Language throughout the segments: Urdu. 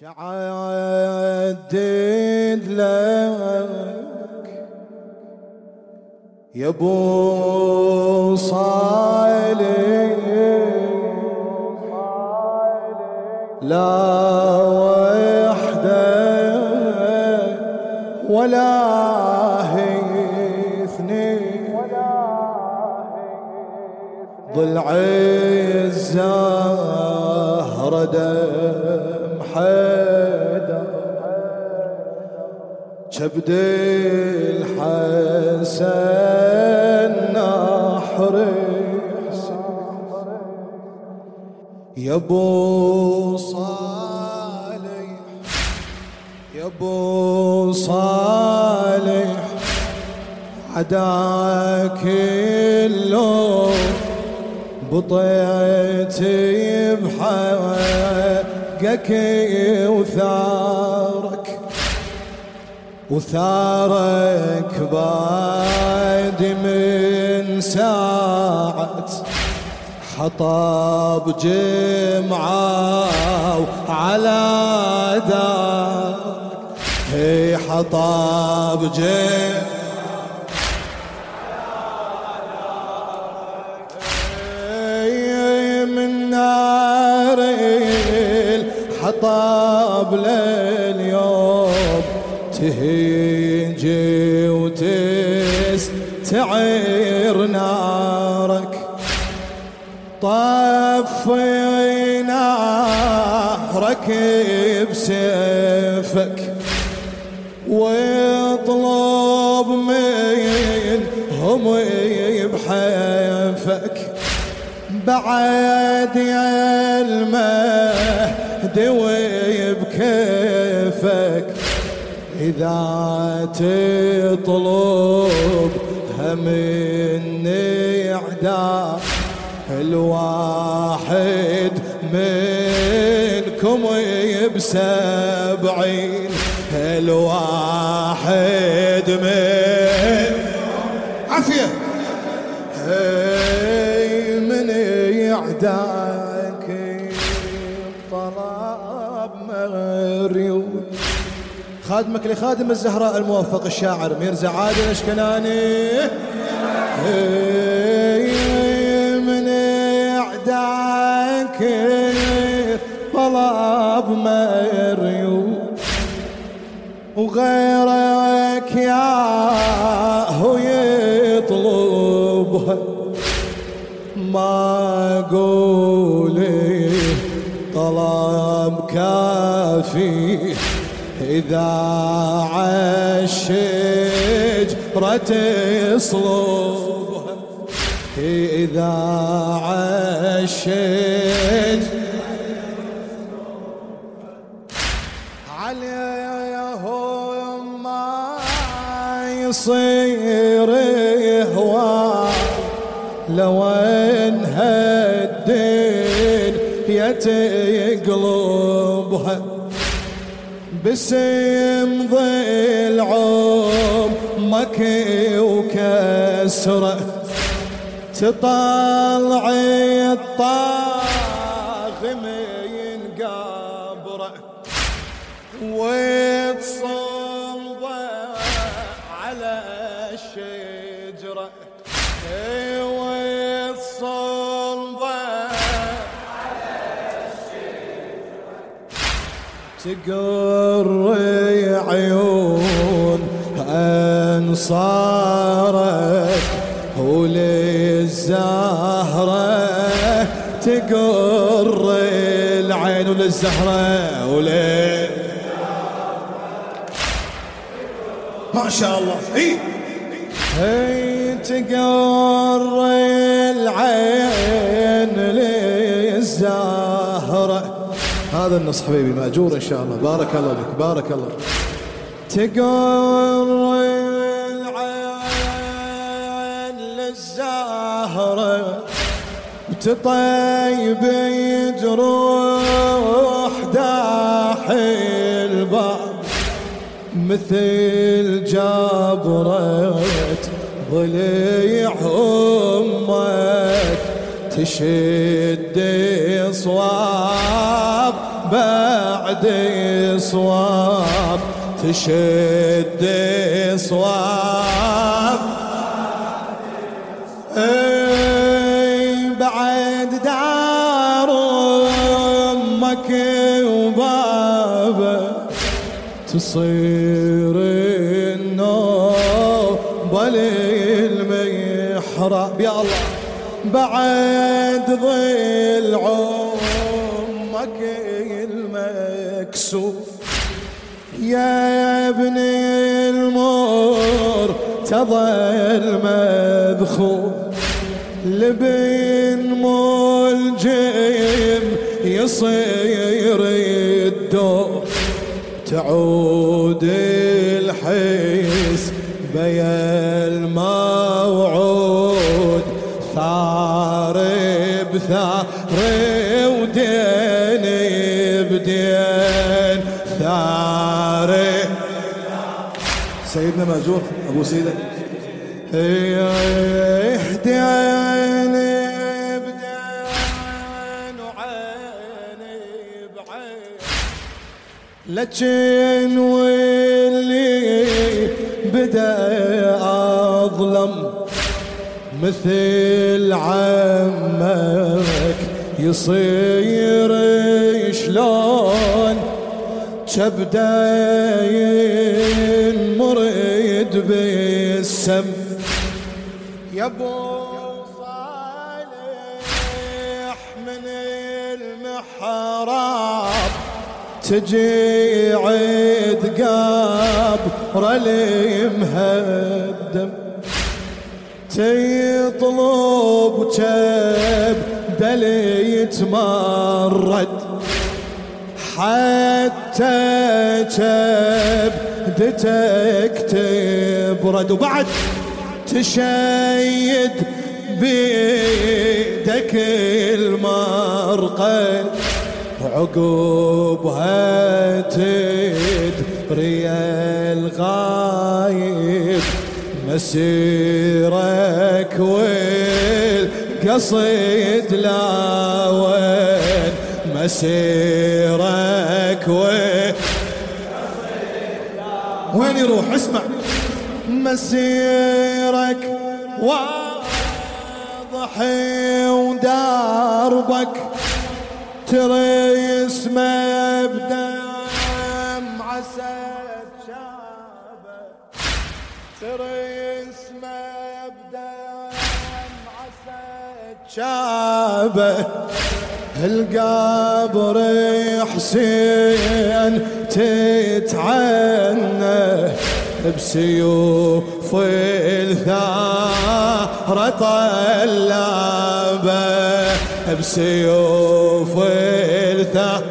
شعدد لك. يا ابو صالح لا وحده ولا هي اثنين. ضلع الزهرة. دم حيدر كبد الحسن نحر يا ابو صالح يا ابو صالح عداك اللون بطيت بحقك وثارك وثارك بعد من ساعة. حطب جمعة على دارك. هي حطب جمعة. الحطب لليوم تهيجي وتستعير نارك طفي نارك بسيفك واطلب منهم بحيفك بعد يا المهدي وبكيفك إذا تطلب همني عدا الواحد منكم بسبعين. الواحد من يعداك طلب مريود خادمك لخادم الزهراء الموفق الشاعر ميرزا عادل اشكناني من يعداك طلب مريود وغيرك يا ما قولي طلب كافي إذا عالشجرة تصلبها إذا عالشجرة عليهم ما يصير يتقلبها بسم ضلع امك وكسره تطلع الطاغم ينقبره وتصلب على الشجرة وتصلب تقر عيون أنصارك وللزهرة تقر العين وللزهرة ولل ما شاء الله. اي هي تقر العين للزهرة؟ هذا النص حبيبي، مأجور إن شاء الله. بارك الله لك بارك الله. تقر العين للزهرة تطيب جروح داحي الباب مثل جابرة ضليع امك تشد صواب بعد صواب تشد صواب اي بعد دار امك وبابا تصير النوبة للمحراب يا الله، بعد ظل عمك المكسور يا ابن المور تظل مذخور لبن ملجم يصير الدور تعود الحس بيا الموعود ثار بثار ودين بدين ثار سيدنا ماجور ابو سيدة. اهدين بدين وعيني بعين لكن واللي بدا اظلم مثل عمك يصير شلون كبداين مريد بالسم يا ابو صالح من المحراب تجي عيد قبر المهدم تطلب جب دلي يتمرد حتى تبدتك تبرد وبعد تشيد بيدك المرقد عقوبها تدري الغايب مسيرك والقصيد لا وين مسيرك وين وين يروح؟ اسمع. مسيرك واضح ودربك ترى اسمه بدم عسى شابه ترى اسمه بدم عسى شابه القبر حسين تتعنى بسيوف الثارة طلابه بسيوف الثارة.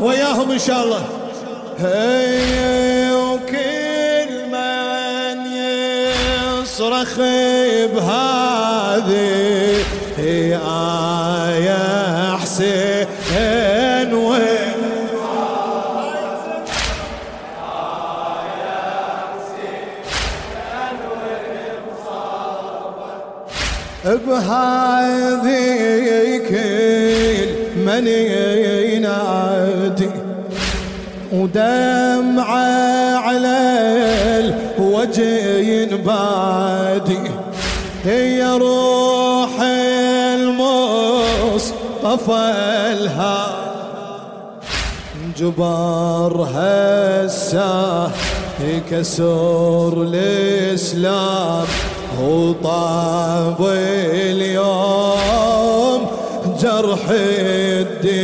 وياهم ان شاء الله. هي وكل من يصرخ بهذه هي آية حسين وين بهذه كل من ينادي ودمعه المصطفى الها جبرها الساه كسر الاسلام وطاب اليوم جرح الدين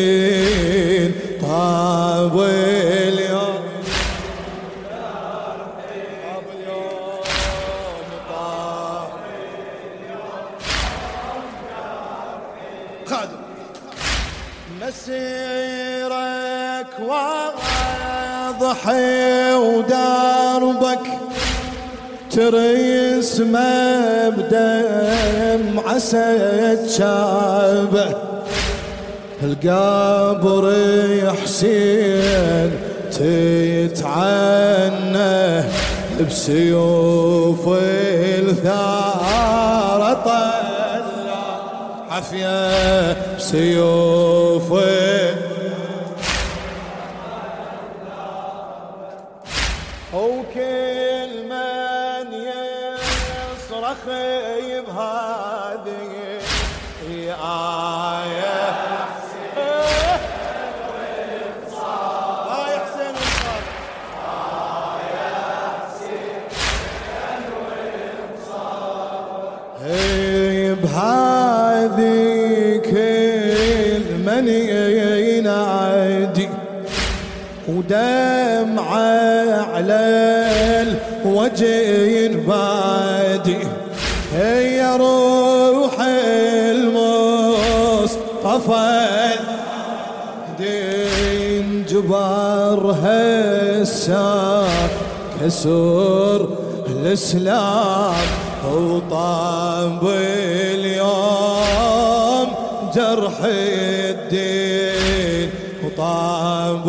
طاب اليوم طاب اليوم طاب اليوم خادم۔ مسيرك واضح ودربك ترى اسمه بدم عسى شابه القبر حسين تتعنى بسيوف الثارة عفيا سيوفي كل من يصرخ بهذه ودمعة على الوجه ينبادي هي روح المصطفى. دين جبرها الساق كسر الاسلام وطاب اليوم جرح الدين. وطاب